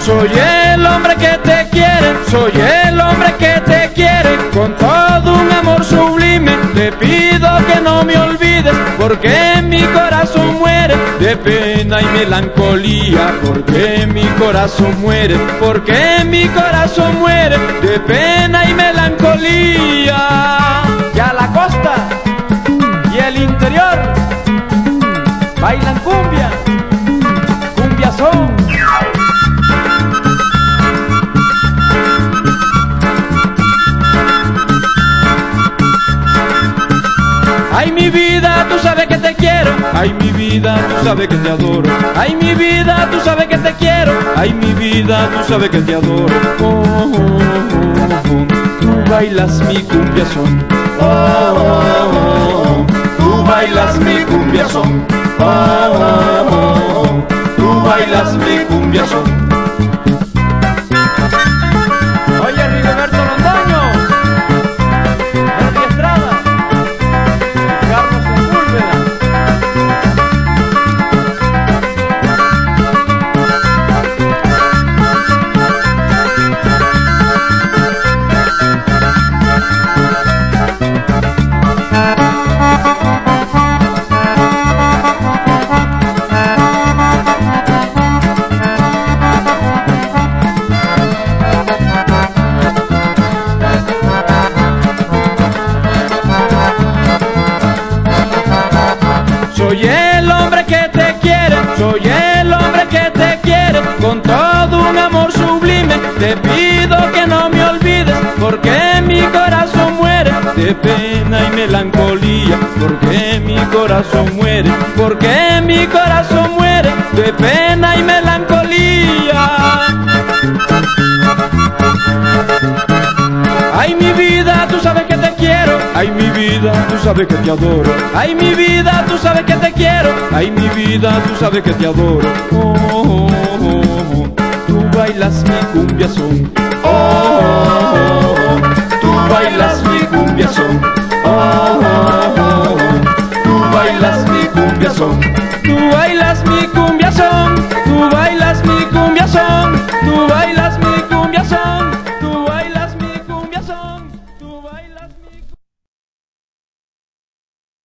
Soy el hombre que te quiere, soy el hombre que te quiere, con todo un amor sublime, te pido que no me olvides, porque mi corazón muere de pena y melancolía, porque mi corazón muere, porque mi corazón muere de pena y melancolía. Ya la costa y el interior bailan cumbia, Ay mi vida, tú sabes que te quiero. Ay mi vida, tú sabes que te adoro. Ay mi vida, tú sabes que te quiero. Ay mi vida, tú sabes que te adoro. Oh, oh, oh, oh. Tú bailas mi cumbia son. Oh, oh, oh. Tú bailas mi cumbia son. Oh, oh, oh. Tú bailas mi cumbia son. Soy el hombre que te quiere, soy el hombre que te quiere, con todo un amor sublime. Te pido que no me olvides, porque mi corazón muere de pena y melancolía. Porque mi corazón muere, porque mi corazón muere de pena y melancolía. Ay, mi vida, tú sabes que te adoro. Ay, mi vida, tú sabes que te quiero. Ay, mi vida, tú sabes que te adoro. Oh, oh, oh, tú bailas mi cumbia son. Oh, tú bailas mi cumbia son. Oh, tú bailas mi cumbia son. Tú bailas mi cumbia son. Tú bailas mi cumbia son. Tú bailas mi cumbia.